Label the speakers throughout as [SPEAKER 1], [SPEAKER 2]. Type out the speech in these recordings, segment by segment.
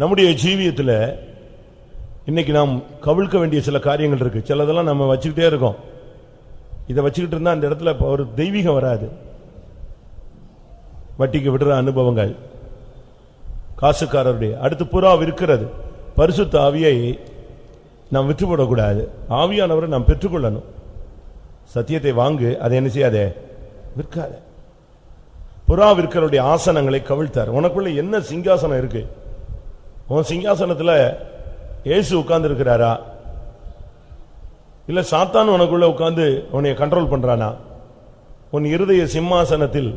[SPEAKER 1] நம்முடைய ஜீவியத்தில் இன்னைக்கு நாம் கவிழ்க்க வேண்டிய சில காரியங்கள் இருக்கு சிலதெல்லாம் நம்ம வச்சுக்கிட்டே இருக்கோம் இதை வச்சுக்கிட்டு இருந்தால் அந்த இடத்துல ஒரு தெய்வீகம் வராது வட்டிக்கு விடுற அனுபவங்கள் காசுக்காரருடைய அடுத்து புறாவு இருக்கிறது பரிசுத்த ஆவியை நாம் விற்றுப்படக்கூடாது ஆவியானவரை நாம் பெற்றுக்கொள்ளணும் சத்தியத்தை வாங்கு அதை என்ன செய்யாதே விற்காத புறா விற்கருடைய ஆசனங்களை கவிழ்த்தார் உனக்குள்ள என்ன சிங்காசனம் இருக்கு உன் சிங்காசனத்தில் ஏசு உட்கார்ந்து இருக்கிறாரா இல்ல சாத்தான் உனக்குள்ள உட்கார்ந்து உன்னை கண்ட்ரோல் பண்றானா உன் இருதய சிம்மாசனத்தில்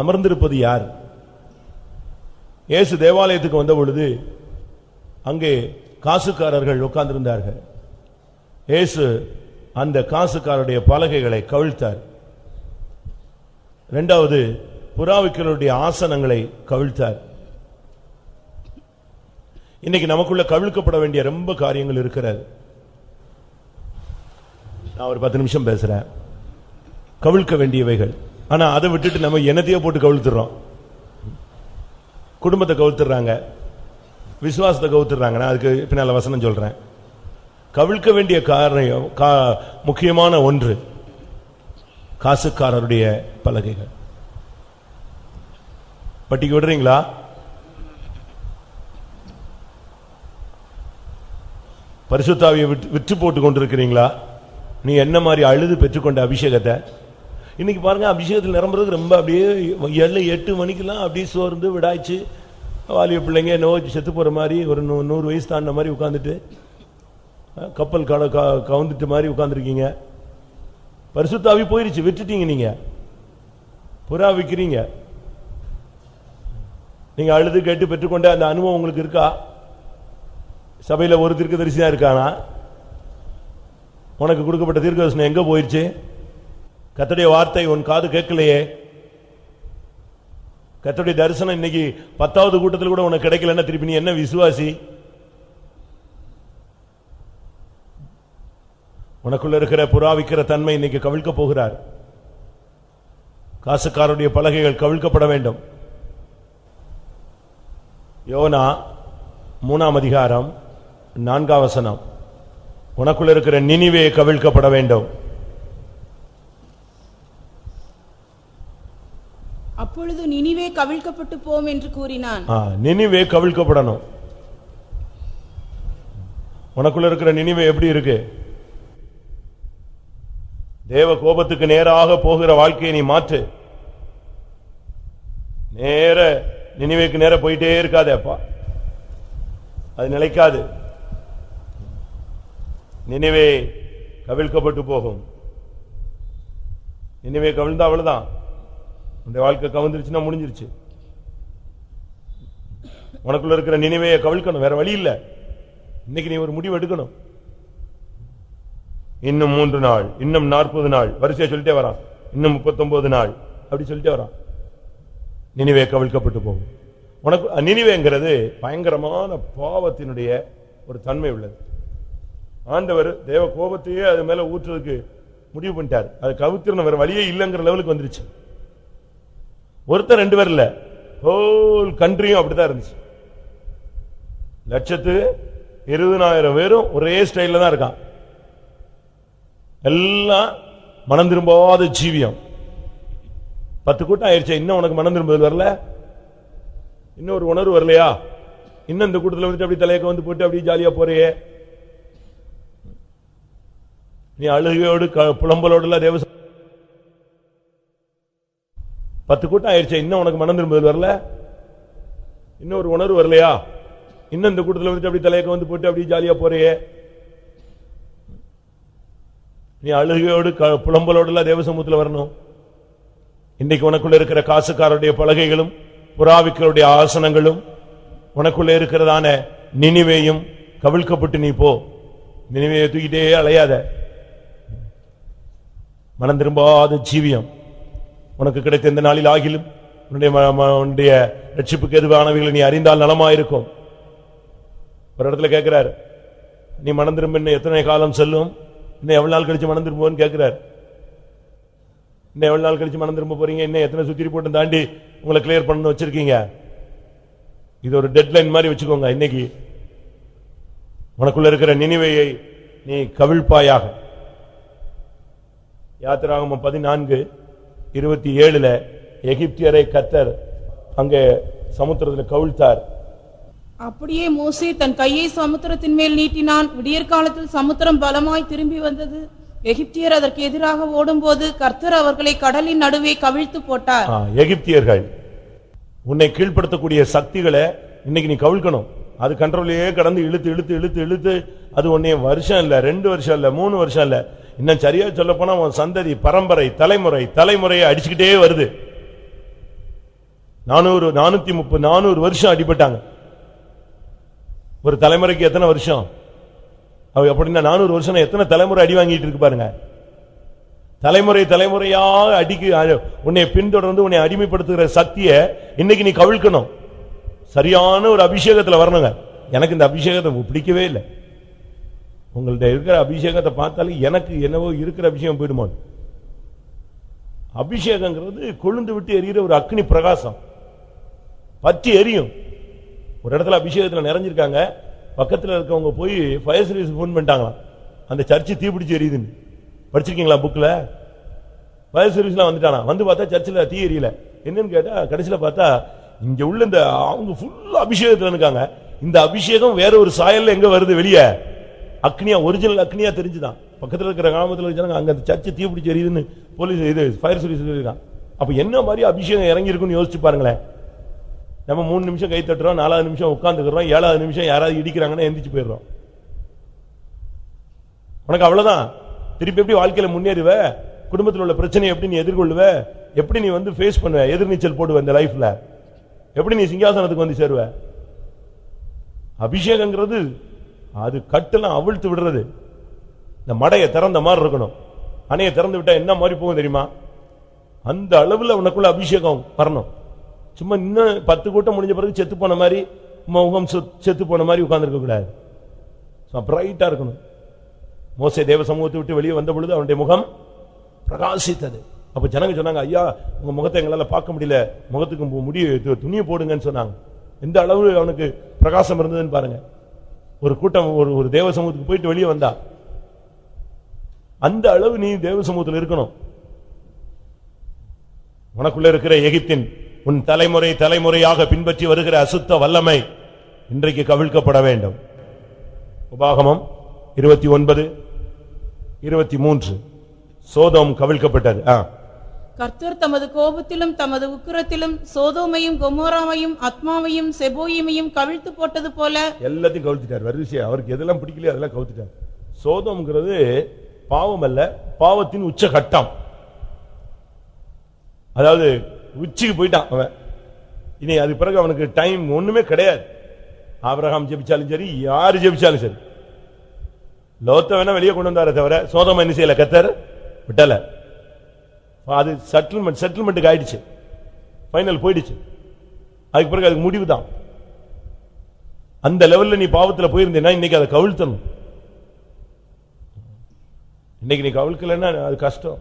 [SPEAKER 1] அமர்ந்திருப்பது யார் இயேசு தேவாலயத்துக்கு வந்த பொழுது அங்கே காசுக்காரர்கள் உட்கார்ந்திருந்தார்கள் இயேசு அந்த காசுக்காரருடைய பலகைகளை கவிழ்த்தார் இரண்டாவது புறாவிக்களுடைய ஆசனங்களை கவிழ்த்தார் இன்னைக்கு நமக்குள்ள கவிழ்க்கப்பட வேண்டிய ரொம்ப காரியங்கள் இருக்கிறது நான் ஒரு பத்து நிமிஷம் பேசுறேன் கவிழ்க்க வேண்டியவைகள் ஆனா அதை விட்டுட்டு நம்ம என்னத்தையோ போட்டு கவிழ்த்துறோம் குடும்பத்தை கவுத்துறாங்க விசுவாசத்தை கவுத்துறாங்க நான் அதுக்கு பின்னால் வசனம் சொல்கிறேன் கவிழ்க்க வேண்டிய காரணம் கா முக்கியமான ஒன்று காசுக்காரருடைய பலகைகள் பட்டிக்கு விடுறீங்களா பரிசுத்தாவியை விற்று போட்டு கொண்டிருக்கிறீங்களா நீ என்ன மாதிரி அழுது பெற்றுக்கொண்ட அபிஷேகத்தை இன்னைக்கு பாருங்க அபிஷேகத்தில் நிரம்புறதுக்கு ரொம்ப அப்படியே ஏழு எட்டு மணிக்கெல்லாம் அப்படியே சோர்ந்து விடாய்ச்சி வாலிய பிள்ளைங்க என்னவோ செத்து போகிற மாதிரி ஒரு நூ நூறு வயசு தாண்ட மாதிரி உட்காந்துட்டு கப்பல் கட கவுந்துட்டு மாதிரி உட்காந்துருக்கீங்க பரிசுத்தாவி போயிருச்சு விட்டுட்டீங்க நீங்கள் புறா விற்கிறீங்க நீங்கள் அழுது கேட்டு பெற்றுக்கொண்ட அந்த அனுபவம் உங்களுக்கு இருக்கா சபையில் ஒரு தீர்க்க தரிசியாக இருக்கானா உனக்கு கொடுக்கப்பட்ட தீர்க்க தரிசனம் எங்கே போயிடுச்சு கத்துடைய வார்த்தை உன் காது கேட்கலையே கத்துடைய தரிசனம் இன்னைக்கு பத்தாவது கூட்டத்தில் கூட உனக்கு என்ன திருப்பி நீ என்ன விசுவாசி உனக்குள்ள இருக்கிற புறாவிக்கிற தன்மை இன்னைக்கு கவிழ்க்க போகிறார் காசுக்காரருடைய பலகைகள் கவிழ்க்கப்பட வேண்டும் யோனா மூணாம் அதிகாரம் நான்காம் வசனம் உனக்குள்ள இருக்கிற நினைவே கவிழ்க்கப்பட வேண்டும்
[SPEAKER 2] அப்பொழுது நினிவே கவிழ்க்கப்பட்டு போம் என்று கூறினான்
[SPEAKER 1] நினிவே கவிழ்க்கப்படணும் உனக்குள்ள இருக்கிற நினைவு எப்படி இருக்கு தேவ கோபத்துக்கு நேராக போகிற வாழ்க்கையை நீ மாற்று நேர நினைவுக்கு நேர போயிட்டே இருக்காது அப்பா அது நிலைக்காது நினைவே கவிழ்க்கப்பட்டு போகும் நினைவே கவிழ்ந்தா அவ்வளவுதான் அந்த வாழ்க்கை கவர்ந்துருச்சுன்னா முடிஞ்சிருச்சு உனக்குள்ள இருக்கிற நினைவையை கவிழ்க்கணும் வேற வழி இல்லை இன்னைக்கு நீ ஒரு முடிவு எடுக்கணும் இன்னும் மூன்று நாள் இன்னும் நாற்பது நாள் வரிசையை சொல்லிட்டே வரான் இன்னும் முப்பத்தொன்பது நாள் அப்படி சொல்லிட்டே வரான் நினைவே கவிழ்க்கப்பட்டு போகும் உனக்கு நினைவேங்கிறது பயங்கரமான பாவத்தினுடைய ஒரு தன்மை உள்ளது ஆண்டவர் தேவ கோபத்தையே அது மேல ஊற்றுறதுக்கு முடிவு பண்ணிட்டார் அது கவித்திரன் வேற வழியே இல்லைங்கிற லெவலுக்கு வந்துருச்சு ஒருத்தர் ரெண்டு பேர் இல்லை ஹோல் கண்ட்ரியும் அப்படிதான் இருந்துச்சு லட்சத்து இருபதாயிரம் பேரும் ஒரே ஸ்டைல தான் இருக்கான் எல்லாம் மனம் திரும்பாத ஜீவியம் பத்து கூட்டம் ஆயிடுச்சு இன்னும் உனக்கு மனம் திரும்புதல் வரல இன்னும் ஒரு உணர்வு வரலையா இன்னும் இந்த கூட்டத்தில் வந்துட்டு அப்படி தலையக்க வந்து போட்டு அப்படி ஜாலியா போறியே நீ அழுகையோடு புலம்பலோடு எல்லாம் தேவசம் பத்து கூட்டம் ஆயிடுச்சு இன்னும் உனக்கு மனம் திரும்புதல் வரல இன்னும் ஒரு உணர்வு வரலையா இன்னும் இந்த கூட்டத்தில் வந்துட்டு அப்படி தலையக்க வந்து போட்டு அப்படியே ஜாலியாக போறியே நீ அழுகையோடு புலம்பலோடுலாம் தேவசமூகத்தில் வரணும் இன்னைக்கு உனக்குள்ள இருக்கிற காசுக்காரருடைய பலகைகளும் புறாவிக்களுடைய ஆசனங்களும் உனக்குள்ள இருக்கிறதான நினைவையும் கவிழ்க்கப்பட்டு நீ போ நினைவையை தூக்கிட்டே அலையாத மனம் திரும்பாத ஜீவியம் உனக்கு கிடைத்த இந்த நாளில் ஆகிலும் உன்னுடைய ரட்சிப்புக்கு எதுவானவர்கள் நீ அறிந்தால் நலமாயிருக்கும் ஒரு இடத்துல கேட்கிறார் நீ மணந்திரும்ப இன்னும் எத்தனை காலம் செல்லும் இன்னும் எவ்வளவு நாள் கழிச்சு மணந்திருப்போன்னு கேட்கிறார் இன்னும் எவ்வளவு நாள் கழிச்சு மணந்திரும்ப போறீங்க இன்னும் எத்தனை சுத்திரி போட்டு தாண்டி உங்களை கிளியர் பண்ணணும் வச்சிருக்கீங்க இது ஒரு டெட்லைன் மாதிரி வச்சுக்கோங்க இன்னைக்கு உனக்குள்ள இருக்கிற நினைவையை நீ கவிழ்ப்பாயாக யாத்திராகம பதினான்கு இருபத்தி ஏழுல எகிப்தியரை கத்தர் அங்கே சமுத்திரத்தில் கவிழ்த்தார்
[SPEAKER 2] அப்படியே மோசே தன் கையை சமுத்திரத்தின் மேல் நீட்டினான் விடியற் காலத்தில் சமுத்திரம் பலமாய் திரும்பி வந்தது எகிப்தியர் அதற்கு எதிராக ஓடும்போது கர்த்தர் அவர்களை கடலின் நடுவே கவிழ்த்து போட்டார்
[SPEAKER 1] எகிப்தியர்கள் உன்னை கீழ்ப்படுத்தக்கூடிய சக்திகளை இன்னைக்கு நீ கவிழ்க்கணும் அது கண்ட்ரோலையே கடந்து இழுத்து இழுத்து இழுத்து இழுத்து அது உன்னைய வருஷம் இல்லை ரெண்டு வருஷம் இல்லை மூணு வருஷம் இல்லை இன்னும் சரியா சொல்ல போனா உன் சந்ததி பரம்பரை தலைமுறை தலைமுறையை அடிச்சுக்கிட்டே வருது நானூறு நானூத்தி முப்பது நானூறு வருஷம் அடிபட்டாங்க ஒரு தலைமுறைக்கு எத்தனை வருஷம் அவ அப்படின்னா நானூறு வருஷம் எத்தனை தலைமுறை அடி வாங்கிட்டு இருக்கு பாருங்க தலைமுறை தலைமுறையாக அடிக்கு உன்னை பின்தொடர்ந்து உன்னை அடிமைப்படுத்துகிற சக்தியை இன்னைக்கு நீ கவிழ்க்கணும் சரியான ஒரு அபிஷேகத்தில் வரணுங்க எனக்கு இந்த அபிஷேகத்தை பிடிக்கவே இல்லை உங்கள்ட்ட இருக்கிற அபிஷேகத்தை பார்த்தாலே எனக்கு என்னவோ இருக்கிற அபிஷேகம் போயிடுமா அபிஷேகங்கிறது கொழுந்து விட்டு எரிகிற ஒரு அக்னி பிரகாசம் பற்றி எரியும் ஒரு இடத்துல அபிஷேகத்தில் நிறைஞ்சிருக்காங்க பக்கத்தில் இருக்கவங்க போய் ஃபயர் சர்வீஸ் ஃபோன் பண்ணிட்டாங்களாம் அந்த சர்ச்சு தீபிடிச்சு எரியுதுன்னு படிச்சிருக்கீங்களா புக்கில் ஃபயர் சர்வீஸ்லாம் வந்துட்டானா வந்து பார்த்தா சர்ச்சில் தீ எரியல என்னன்னு கேட்டால் கடைசியில் பார்த்தா இங்கே உள்ள இந்த அவங்க ஃபுல்லாக அபிஷேகத்தில் இருக்காங்க இந்த அபிஷேகம் வேற ஒரு சாயலில் எங்கே வருது வெளியே அக்னியா ஒரிஜினல் அக்னியா தெரிஞ்சுதான் பக்கத்தில் இருக்கிற கிராமத்தில் அங்க அந்த சர்ச்சை தீபிடிச்சு எரியுதுன்னு போலீஸ் இது ஃபயர் சர்வீஸ் சொல்லியிருக்கான் அப்போ என்ன மாதிரி அபிஷேகம் இறங்கியிருக்குன்னு யோசிச்சு பாருங்களேன் நம்ம மூணு நிமிஷம் கை தட்டுறோம் நாலாவது நிமிஷம் உட்காந்துக்கிறோம் ஏழாவது நிமிஷம் யாராவது இடிக்கிறாங்கன்னா எந்திரிச்சு போயிடுறோம் உனக்கு அவ்வளோதான் திருப்பி எப்படி வாழ்க்கையில் முன்னேறுவ குடும்பத்தில் உள்ள பிரச்சனையை எப்படி நீ எதிர்கொள்ளுவ எப்படி நீ வந்து ஃபேஸ் பண்ணுவ எதிர்நீச்சல் போடுவ இந்த லைஃப்பில் எப்படி நீ சிங்காசனத்துக்கு வந்து சேருவ அபிஷேகங்கிறது அது கட்டெல்லாம் அவிழ்த்து விடுறது இந்த மடையை திறந்த மாதிரி இருக்கணும் அணையை திறந்து விட்டா என்ன மாதிரி போகும் தெரியுமா அந்த அளவில் உனக்குள்ள அபிஷேகம் வரணும் சும்மா இன்னும் பத்து கூட்டம் முடிஞ்ச பிறகு செத்து போன மாதிரி முகம் செத்து போன மாதிரி உட்கார்ந்துருக்க கூடாது பிரைட்டாக இருக்கணும் மோசை தேவ சமூகத்தை விட்டு வெளியே வந்த பொழுது அவனுடைய முகம் பிரகாசித்தது அப்போ ஜனங்க சொன்னாங்க ஐயா உங்கள் முகத்தை எங்களால் பார்க்க முடியல முகத்துக்கு முடிய துணியை போடுங்கன்னு சொன்னாங்க எந்த அளவு அவனுக்கு பிரகாசம் இருந்ததுன்னு பாருங்கள் ஒரு கூட்டம் ஒரு ஒரு தேவ சமூகத்துக்கு போயிட்டு வெளியே வந்தா அந்த அளவு நீ தேவ சமூகத்தில் இருக்கணும் உனக்குள்ள இருக்கிற எகிப்தின் உன் தலைமுறை தலைமுறையாக பின்பற்றி வருகிற அசுத்த வல்லமை இன்றைக்கு கவிழ்க்கப்பட வேண்டும் உபாகமம் இருபத்தி ஒன்பது இருபத்தி மூன்று சோதம் கவிழ்க்கப்பட்டது
[SPEAKER 2] கர்த்தர் தமது கோபத்திலும் தமது உக்கிரத்திலும் சோதோமையும் கொமோராமையும் அத்மாவையும் செபோயமையும் கவிழ்த்து போட்டது போல
[SPEAKER 1] எல்லாத்தையும் கவிழ்த்துட்டார் வரிசை அவருக்கு எதெல்லாம் பிடிக்கலையோ அதெல்லாம் கவுத்துட்டார் சோதம்ங்கிறது பாவம் அல்ல பாவத்தின் உச்ச கட்டம் அதாவது உச்சிக்கு போயிட்டான் அவன் இனி அது பிறகு அவனுக்கு டைம் ஒண்ணுமே கிடையாது ஆபிரகாம் ஜெபிச்சாலும் சரி யாரு ஜெபிச்சாலும் சரி லோத்த வேணா வெளியே கொண்டு வந்தார தவிர சோதம் என்ன செய்யல கத்தர் விட்டல அது செட்டில்மெண்ட் செட்டில்மெண்ட்டுக்கு ஆயிடுச்சு ஃபைனல் போயிடுச்சு அதுக்கு பிறகு அதுக்கு முடிவு தான் அந்த லெவலில் நீ பாவத்தில் போயிருந்தேன்னா இன்னைக்கு அதை கவிழ்த்தணும் இன்னைக்கு நீ கவிழ்க்கலைன்னா அது கஷ்டம்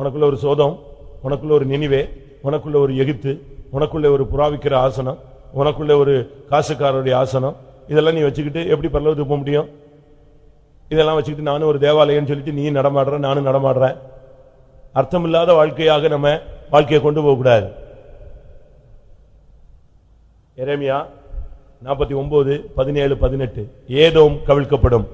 [SPEAKER 1] உனக்குள்ள ஒரு சோதம் உனக்குள்ள ஒரு நினைவே உனக்குள்ள ஒரு எகித்து உனக்குள்ள ஒரு புறாவிக்கிற ஆசனம் உனக்குள்ள ஒரு காசுக்காரருடைய ஆசனம் இதெல்லாம் நீ வச்சுக்கிட்டு எப்படி பரவது போக முடியும் இதெல்லாம் வச்சுக்கிட்டு நானும் ஒரு தேவாலயம்னு சொல்லிட்டு நீ நடமாடுற நானும் நடமாடுறேன் அர்த்தமில்லாத வாழ்க்கையாக நம்ம வாழ்க்கையை கொண்டு போகக்கூடாது எரேமியா நாற்பத்தி ஒன்பது பதினேழு பதினெட்டு ஏதோம் கவிழ்க்கப்படும்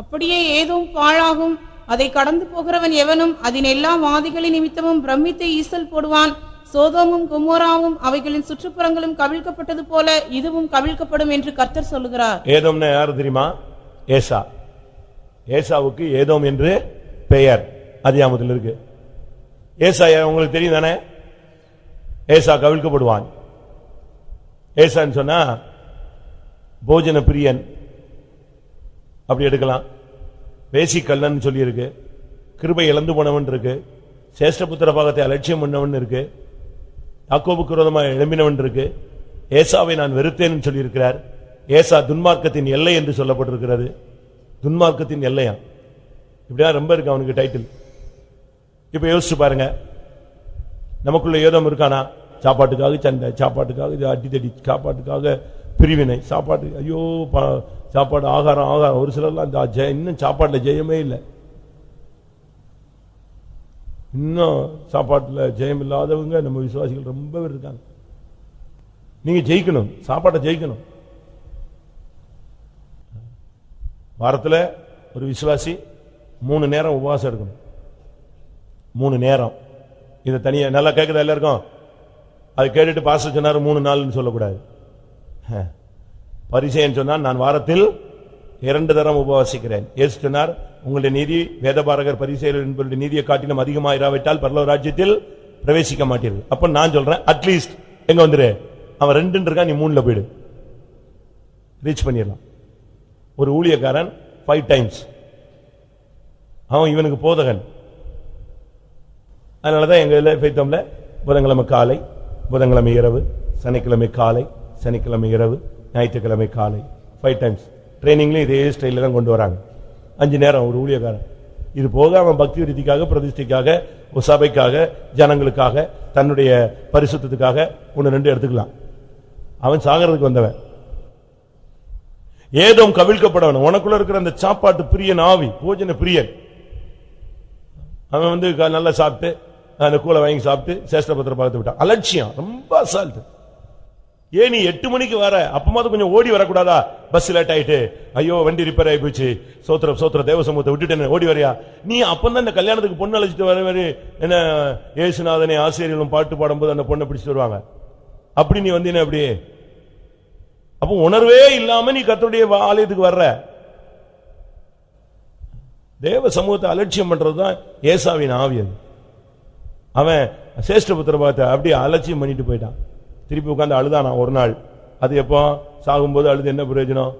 [SPEAKER 2] அப்படியே ஏதோ பாழாகும் அதை கடந்து போகிறவன் எவனும் அதன் எல்லா வாதிகளின் நிமித்தமும் பிரமித்து ஈசல் போடுவான் சோதோமும் குமோராவும் அவைகளின் சுற்றுப்புறங்களும் கவிழ்க்கப்பட்டது போல இதுவும் கவிழ்க்கப்படும் என்று கர்த்தர் சொல்லுகிறார்
[SPEAKER 1] ஏதோம்னா யாரு தெரியுமா ஏசா ஏசாவுக்கு ஏதோம் என்று பெயர் அதிகாமத்தில் இருக்கு ஏசா உங்களுக்கு தெரியும் தானே ஏசா கவிழ்க்கப்படுவான் ஏசான்னு சொன்னா போஜன பிரியன் அப்படி எடுக்கலாம் வேசி கல்லன் சொல்லியிருக்கு கிருபை இழந்து போனவன் இருக்கு சேஷ்டபுத்திர பாகத்தை அலட்சியம் பண்ணவன் இருக்கு யாக்கோபுக்கு விரோதமாக எழும்பினவன் இருக்கு ஏசாவை நான் வெறுத்தேன் சொல்லியிருக்கிறார் ஏசா துன்மார்க்கத்தின் எல்லை என்று சொல்லப்பட்டிருக்கிறது துன்மார்க்கத்தின் எல்லையா இப்படியா ரொம்ப இருக்கு அவனுக்கு டைட்டில் இப்போ யோசிச்சு பாருங்க நமக்குள்ள ஏதோ இருக்கானா சாப்பாட்டுக்காக சண்டை சாப்பாட்டுக்காக இது அடி தடி சாப்பாட்டுக்காக பிரிவினை சாப்பாட்டு ஐயோ சாப்பாடு ஆகாரம் ஆகாரம் ஒரு சிலர்லாம் இந்த இன்னும் சாப்பாட்டில் ஜெயமே இல்லை இன்னும் சாப்பாட்டில் ஜெயம் இல்லாதவங்க நம்ம விசுவாசிகள் ரொம்ப பேர் இருக்காங்க நீங்கள் ஜெயிக்கணும் சாப்பாட்டை ஜெயிக்கணும் வாரத்தில் ஒரு விசுவாசி மூணு நேரம் உபவாசம் இருக்கணும் மூணு நேரம் இதை தனியாக நல்லா கேட்குதா எல்லாருக்கும் அது கேட்டுட்டு பாச சொன்னார் மூணு நாள்னு சொல்லக்கூடாது பரிசைன்னு சொன்னால் நான் வாரத்தில் இரண்டு தரம் உபவாசிக்கிறேன் ஏசு சொன்னார் உங்களுடைய நீதி வேதபாரகர் பரிசெயல் என்பவருடைய நீதியை காட்டிலும் அதிகமாக இராவிட்டால் பரலவ ராஜ்யத்தில் பிரவேசிக்க மாட்டீர்கள் அப்போ நான் சொல்கிறேன் அட்லீஸ்ட் எங்கே வந்துரு அவன் ரெண்டு நீ மூணில் போயிடு ரீச் பண்ணிடலாம் ஒரு ஊழியக்காரன் ஃபைவ் டைம்ஸ் அவன் இவனுக்கு போதகன் அதனால தான் எங்கள் பைத்தமில் புதன்கிழமை காலை புதன்கிழமை இரவு சனிக்கிழமை காலை சனிக்கிழமை இரவு ஞாயிற்றுக்கிழமை காலை ஃபைவ் டைம்ஸ் ட்ரைனிங்லேயும் இதே ஸ்டைலில் தான் கொண்டு வராங்க அஞ்சு நேரம் ஒரு ஊழியக்காரன் இது போக அவன் பக்தி விருத்திக்காக பிரதிஷ்டைக்காக சபைக்காக ஜனங்களுக்காக தன்னுடைய பரிசுத்தத்துக்காக ஒன்று ரெண்டு எடுத்துக்கலாம் அவன் சாகிறதுக்கு வந்தவன் ஏதும் வேணும் உனக்குள்ள இருக்கிற அந்த சாப்பாட்டு பிரியன் ஆவி போஜன பிரியன் அவன் வந்து நல்லா சாப்பிட்டு அந்த கூலை வாங்கி சாப்பிட்டு சேஷ்டபத்திர பார்த்து விட்டான் அலட்சியம் ரொம்ப அசால்ட்டு ஏன் நீ எட்டு மணிக்கு வர அப்பமாவது கொஞ்சம் ஓடி வரக்கூடாதா பஸ் லேட் ஆயிட்டு ஐயோ வண்டி ரிப்பேர் ஆகி போச்சு சோத்திர சோத்திர தேவசமூகத்தை விட்டுட்டேன் ஓடி வரையா நீ அப்பந்தான் இந்த கல்யாணத்துக்கு பொண்ணு அழைச்சிட்டு வர என்ன ஏசுநாதனை ஆசிரியர்களும் பாட்டு பாடும்போது அந்த பொண்ணை பிடிச்சிட்டு வருவாங்க அப்படி நீ வந்து என்ன அப்படியே அப்ப உணர்வே இல்லாம நீ கத்தோடைய ஆலயத்துக்கு வர்ற தேவ சமூகத்தை அலட்சியம் பண்றதுதான் ஏசாவின் ஆவியது அவன் சேஷ்ட புத்திர பார்த்த அப்படியே அலட்சியம் பண்ணிட்டு போயிட்டான் திருப்பி உட்காந்து அழுதானா ஒரு நாள் அது எப்போ சாகும்போது அழுது என்ன பிரயோஜனம்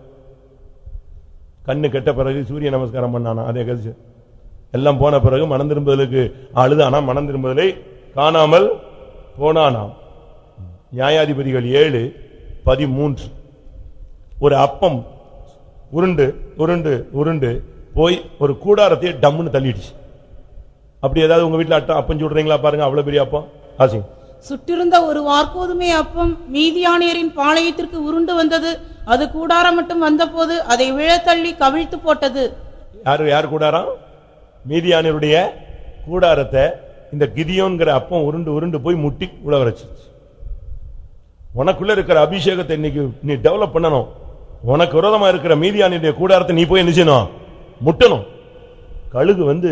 [SPEAKER 1] கண்ணு கெட்ட பிறகு சூரிய நமஸ்காரம் பண்ணானா அதே கழிச்சு எல்லாம் போன பிறகு மனம் திரும்புதலுக்கு அழுதானா மனம் திரும்புதலை காணாமல் போனானாம் நியாயாதிபதிகள் ஏழு பதிமூன்று ஒரு அப்பம் உருண்டு உருண்டு உருண்டு போய் ஒரு கூடாரத்தையே டம்முன்னு தள்ளிடுச்சு அப்படி ஏதாவது உங்க வீட்டில் அட்டம் அப்பம் சுடுறீங்களா பாருங்க அவ்வளவு பெரிய அப்பம் ஆசிங்
[SPEAKER 2] சுட்டிருந்த ஒரு வார்ப்போதுமே அப்பம் மீதியானியரின் பாளையத்திற்கு உருண்டு வந்தது அது கூடாரம் மட்டும் வந்த போது அதை விழத்தள்ளி கவிழ்த்து போட்டது
[SPEAKER 1] யாரு யார் கூடாரம் மீதியானியருடைய கூடாரத்தை இந்த கிதியோங்கிற அப்பம் உருண்டு உருண்டு போய் முட்டி உழவரைச்சிருச்சு உனக்குள்ள இருக்கிற அபிஷேகத்தை இன்னைக்கு நீ டெவலப் பண்ணணும் உனக்கு விரோதமா இருக்கிற மீதியானுடைய கூடாரத்தை நீ போய் என்ன செய்யணும் முட்டணும் கழுகு வந்து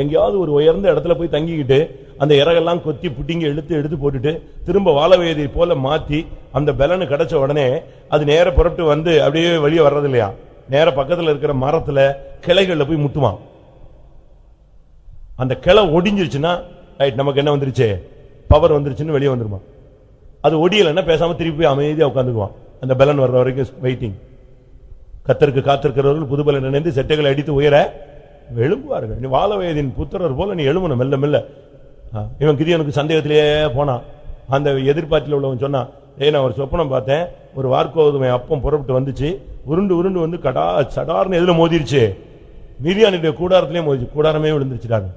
[SPEAKER 1] எங்கேயாவது ஒரு உயர்ந்த இடத்துல போய் தங்கிக்கிட்டு அந்த இறகெல்லாம் கொத்தி புட்டிங்க எழுத்து எடுத்து போட்டுட்டு திரும்ப வாழவேதியை போல மாற்றி அந்த பலனு கிடைச்ச உடனே அது நேர புறப்பட்டு வந்து அப்படியே வெளியே வர்றது இல்லையா நேர பக்கத்தில் இருக்கிற மரத்தில் கிளைகளில் போய் முட்டுவான் அந்த கிளை ஒடிஞ்சிருச்சுன்னா ரைட் நமக்கு என்ன வந்துருச்சு பவர் வந்துருச்சுன்னு வெளியே வந்துருமா அது ஒடியலைன்னா பேசாமல் திருப்பி அமைதியாக உட்காந்துக்குவான் அந்த பலன் வர்ற வரைக்கும் வெயிட்டிங் கத்தருக்கு காத்திருக்கிறவர்கள் புதுபலன் நினைந்து செட்டைகளை அடித்து உயர எழும்புவார்கள் நீ வாழ வயதின் புத்திரர் போல நீ எழுமணும் மெல்ல மெல்ல இவன் கிதியனுக்கு சந்தேகத்திலேயே போனான் அந்த எதிர்பார்த்தில் உள்ளவன் சொன்னான் ஏ நான் ஒரு சொப்பனம் பார்த்தேன் ஒரு வார்க்கோதுமை அப்பம் புறப்பட்டு வந்துச்சு உருண்டு உருண்டு வந்து கடா சடார்னு எதில் மோதிருச்சு மிரியானுடைய கூடாரத்திலேயே மோதிச்சு கூடாரமே விழுந்துருச்சுட்டாங்க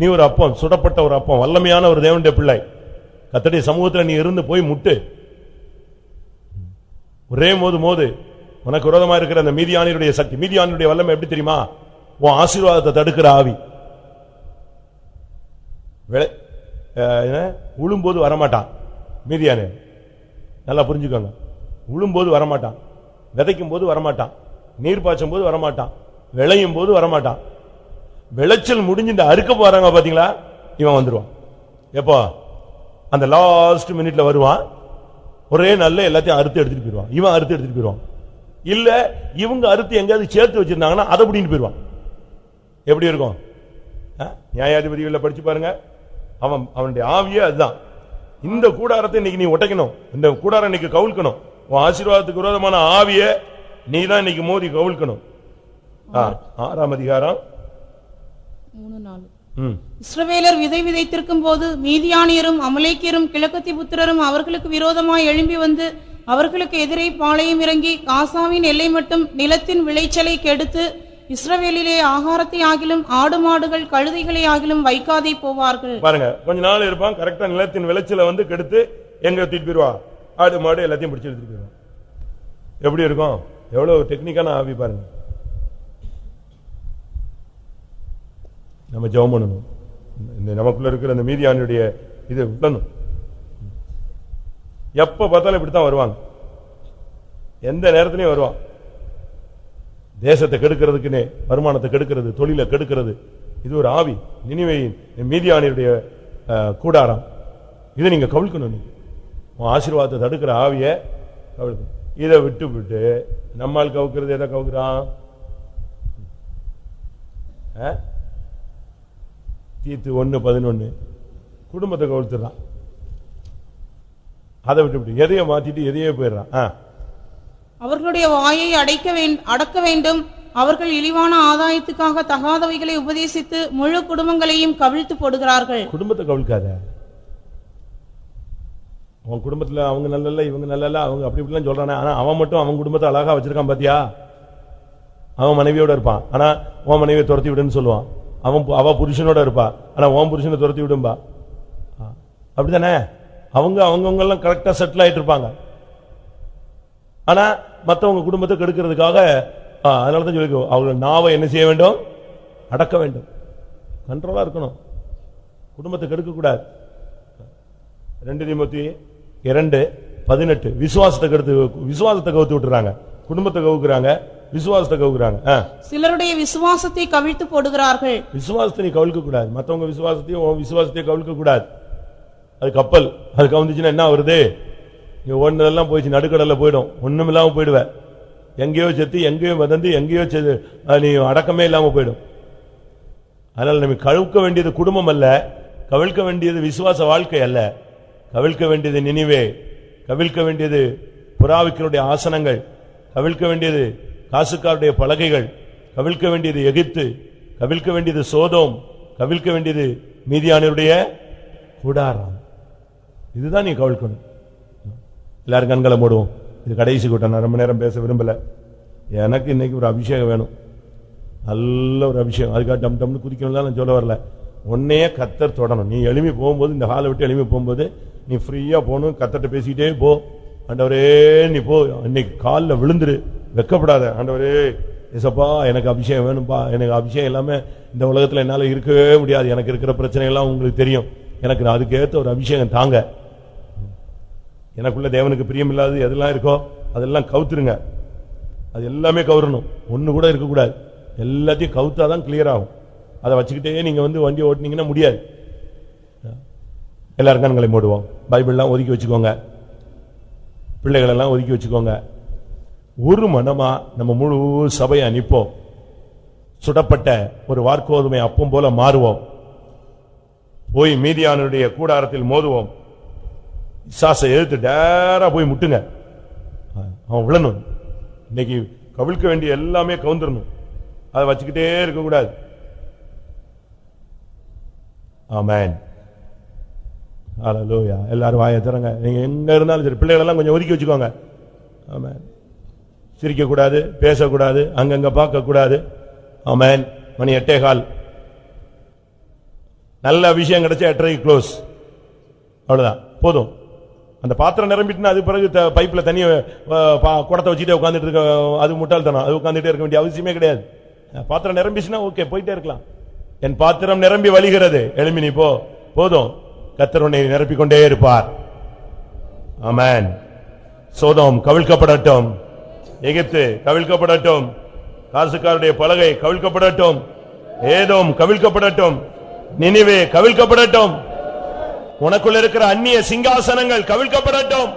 [SPEAKER 1] நீ ஒரு அப்பம் சுடப்பட்ட ஒரு அப்பம் வல்லமையான ஒரு தேவனுடைய பிள்ளை கத்தடைய சமூகத்தில் நீ இருந்து போய் முட்டு ஒரே மோது மோது உனக்கு விரோதமா இருக்கிற அந்த மீதியானியுடைய சக்தி மீதியானியுடைய வல்லமை எப்படி தெரியுமா உன் ஆசீர்வாதத்தை தடுக்கிற ஆவி உழும்போது வரமாட்டான் மீதியான நல்லா புரிஞ்சுக்கோங்க உழும்போது வரமாட்டான் விதைக்கும் போது வரமாட்டான் நீர் பாய்ச்சும் போது வரமாட்டான் விளையும் போது வரமாட்டான் விளைச்சல் முடிஞ்சுட்டு அறுக்க போறாங்க பாத்தீங்களா இவன் வந்துடுவான் எப்போ அந்த லாஸ்ட் மினிட்ல வருவான் ஒரே நல்ல எல்லாத்தையும் அறுத்து எடுத்துட்டு போயிடுவான் இவன் அறுத்து எடுத்துட்டு போயிடுவான் இல்ல இவங்க அறுத்து எங்கேயாவது சேர்த்து வச்சிருந்தாங்கன்னா அதை பிடின்னு போயிடுவான் எப்படி இருக்கும் நியாயாதிபதிகளில் படிச்சு பாருங்க அவன் அவனுடைய ஆவியே அதுதான் இந்த கூடாரத்தை இன்னைக்கு நீ உடைக்கணும் இந்த கூடாரம் இன்னைக்கு கவுழ்க்கணும் உன் ஆசீர்வாதத்துக்கு விரோதமான ஆவிய நீ தான் இன்னைக்கு மோதி கவுழ்க்கணும் ஆறாம் அதிகாரம்
[SPEAKER 2] மூணு நாலு இஸ்ரவேலர் விதை விதைத்திருக்கும் போது மீதியானியரும் அமலேக்கியரும் கிழக்கத்தி புத்திரரும் அவர்களுக்கு விரோதமாய் எழும்பி வந்து அவர்களுக்கு எதிரே பாளையம் இறங்கி காசாவின் எல்லை மட்டும் நிலத்தின் விளைச்சலை கெடுத்து இஸ்ரவேலிலே ஆகாரத்தை ஆகிலும் ஆடு மாடுகள் கழுதைகளை ஆகிலும் வைக்காதே போவார்கள் பாருங்க
[SPEAKER 1] கொஞ்ச நாள் இருப்பான் கரெக்டா நிலத்தின் விளைச்சலை வந்து கெடுத்து எங்க தூக்கிட்டு ஆடு மாடு எல்லாத்தையும் பிடிச்சி எடுத்துட்டு எப்படி இருக்கும் எவ்வளவு டெக்னிக்கான ஆவி பாருங்க நம்ம ஜெபம் பண்ணணும் இந்த நமக்குள்ள இருக்கிற அந்த மீதியானுடைய இதை விடணும் எப்ப பார்த்தாலும் இப்படித்தான் வருவாங்க எந்த நேரத்திலையும் வருவான் தேசத்தை கெடுக்கிறதுக்குன்னே வருமானத்தை கெடுக்கிறது தொழிலை கெடுக்கிறது இது ஒரு ஆவி நினைவையின் மீதியானியுடைய கூடாரம் இதை நீங்க கவிழ்க்கணும் ஆசீர்வாதத்தை தடுக்கிற ஆவிய கவிழ்க்கணும் இதை விட்டு விட்டு நம்மால் கவுக்கிறது எதை கவுக்கிறான் தீத்து ஒன்று பதினொன்று குடும்பத்தை கவுழ்த்துறான் அதை விட்டு எதையோ மாத்திட்டு எதையோ போயிடுறான்
[SPEAKER 2] அவர்களுடைய வாயை அடைக்க அடக்க வேண்டும் அவர்கள் இழிவான ஆதாயத்துக்காக தகாதவைகளை உபதேசித்து முழு குடும்பங்களையும் கவிழ்த்து போடுகிறார்கள் குடும்பத்தை
[SPEAKER 1] கவிழ்க்காத அவன் குடும்பத்தில் அவங்க இல்லை இவங்க இல்லை அவங்க அப்படி இப்படிலாம் சொல்கிறானே ஆனால் அவன் மட்டும் அவன் குடும்பத்தை அழகாக வச்சிருக்கான் பார்த்தியா அவன் மனைவியோட இருப்பான் ஆனால் உன் மனைவியை துரத்தி விடுன்னு சொல்லுவான் அவன் அவள் புருஷனோட இருப்பா ஆனால் உன் புருஷனை துரத்தி விடும்பா அப்படித்தானே அவங்க அவங்கவுங்கெல்லாம் கரெக்டாக செட்டில் ஆகிட்டு இருப்பாங்க ஆனால் மற்றவங்க குடும்பத்தை கெடுக்கிறதுக்காக அதனால தான் சொல்லி அவங்க நாவை என்ன செய்ய வேண்டும் அடக்க வேண்டும் கண்ட்ரோலாக இருக்கணும் குடும்பத்தை கெடுக்கக்கூடாது ரெண்டு நிமித்தி இரண்டு பதினெட்டு விசுவாசத்தை கெடுத்து விசுவாசத்தை கவுத்து விட்டுறாங்க குடும்பத்தை கவுக்குறாங்க விசுவாசத்தை கவுக்குறாங்க
[SPEAKER 2] சிலருடைய விசுவாசத்தை கவிழ்த்து போடுகிறார்கள்
[SPEAKER 1] விசுவாசத்தை நீ கவிழ்க்க கூடாது மற்றவங்க விசுவாசத்தையும் உன் விசுவாசத்தையும் கவிழ்க்க கூடாது அது கப்பல் அது கவுந்துச்சுன்னா என்ன வருது நீ ஓடினதெல்லாம் போயிடுச்சு நடுக்கடலில் போயிடும் ஒன்றும் இல்லாமல் போயிடுவேன் எங்கேயோ செத்து எங்கேயோ வதந்து எங்கேயோ செது நீ அடக்கமே இல்லாமல் போயிடும் அதனால் நம்ம கழுக்க வேண்டியது குடும்பம் அல்ல கவிழ்க்க வேண்டியது விசுவாச வாழ்க்கை அல்ல கவிழ்க்க வேண்டியது நினைவே கவிழ்க்க வேண்டியது புறாவிக்கருடைய ஆசனங்கள் கவிழ்க்க வேண்டியது காசுக்காருடைய பலகைகள் கவிழ்க்க வேண்டியது எகித்து கவிழ்க்க வேண்டியது சோதோம் கவிழ்க்க வேண்டியது மீதியானருடைய குடாரம் இதுதான் நீ கவிழ்க்கணும் எல்லாரும் கண்களை மூடுவோம் இது கடைசி கூட்டம் நான் ரொம்ப நேரம் பேச விரும்பலை எனக்கு இன்னைக்கு ஒரு அபிஷேகம் வேணும் நல்ல ஒரு அபிஷேகம் அதுக்காக டம் டம்னு குதிக்கணும் நான் சொல்ல வரல உன்னையே கத்தர் தொடணும் நீ எளிமை போகும்போது இந்த ஹாலை விட்டு எளிமை போகும்போது நீ ஃப்ரீயாக போகணும் கத்தர்கிட்ட பேசிக்கிட்டே போ அண்டவரே நீ போ இன்னைக்கு காலில் விழுந்துரு வெக்கப்படாத ஆண்டவரே இசப்பா எனக்கு அபிஷேகம் வேணும்ப்பா எனக்கு அபிஷேகம் இல்லாமல் இந்த உலகத்தில் என்னால் இருக்கவே முடியாது எனக்கு இருக்கிற பிரச்சனைகள்லாம் உங்களுக்கு தெரியும் எனக்கு நான் அதுக்கேற்ற ஒரு அபிஷேகம் தாங்க எனக்குள்ள தேவனுக்கு பிரியம் இல்லாது எதெல்லாம் இருக்கோ அதெல்லாம் கவுத்துருங்க அது எல்லாமே கவுரணும் ஒன்று கூட இருக்கக்கூடாது எல்லாத்தையும் கவுத்தா தான் கிளியர் ஆகும் அதை வச்சுக்கிட்டே நீங்கள் வந்து வண்டி ஓட்டினீங்கன்னா முடியாது எல்லாருக்கும் கண்களை மூடுவோம் பைபிள்லாம் ஒதுக்கி வச்சுக்கோங்க பிள்ளைகளெல்லாம் ஒதுக்கி வச்சுக்கோங்க ஒரு மனமா நம்ம முழு சபையை நிற்போம் சுடப்பட்ட ஒரு வார்க்கோதுமை அப்பம் போல மாறுவோம் போய் மீதியானுடைய கூடாரத்தில் மோதுவோம் சாசை எழுத்து டேரா போய் முட்டுங்க அவன் விழணும் இன்னைக்கு கவிழ்க்க வேண்டிய எல்லாமே கவுந்துடணும் அதை வச்சுக்கிட்டே இருக்கக்கூடாது ஆமேன் எல்லாரும் வாய தரங்க நீங்க எங்க இருந்தாலும் சரி பிள்ளைகளெல்லாம் கொஞ்சம் ஒதுக்கி வச்சுக்கோங்க ஆமேன் சிரிக்கக்கூடாது பேசக்கூடாது அங்கங்கே பார்க்கக்கூடாது ஆமேன் மணி எட்டே கால் நல்ல விஷயம் கிடைச்சா எட்டரை க்ளோஸ் அவ்வளோதான் போதும் அந்த பாத்திரம் நிரம்பிட்டுனா அது பிறகு பைப்பில் தண்ணியை குடத்தை வச்சுட்டு உட்காந்துட்டு இருக்க அது முட்டால் முட்டாள்தனம் அது உட்காந்துட்டே இருக்க வேண்டிய அவசியமே கிடையாது பாத்திரம் நிரம்பிச்சுன்னா ஓகே போயிட்டே இருக்கலாம் என் பாத்திரம் நிரம்பி வழிகிறது எலுமினி போ போதும் கத்தர் உன்னை நிரப்பிக்கொண்டே இருப்பார் ஆமேன் சோதம் கவிழ்க்கப்படட்டும் எகிப்து கவிழ்க்கப்படட்டும் காசுக்காருடைய பலகை கவிழ்க்கப்படட்டும் ஏதோ கவிழ்க்கப்படட்டும் நினைவே கவிழ்க்கப்படட்டும் உனக்குள்ள இருக்கிற அந்நிய சிங்காசனங்கள் கவிழ்க்கப்படட்டும்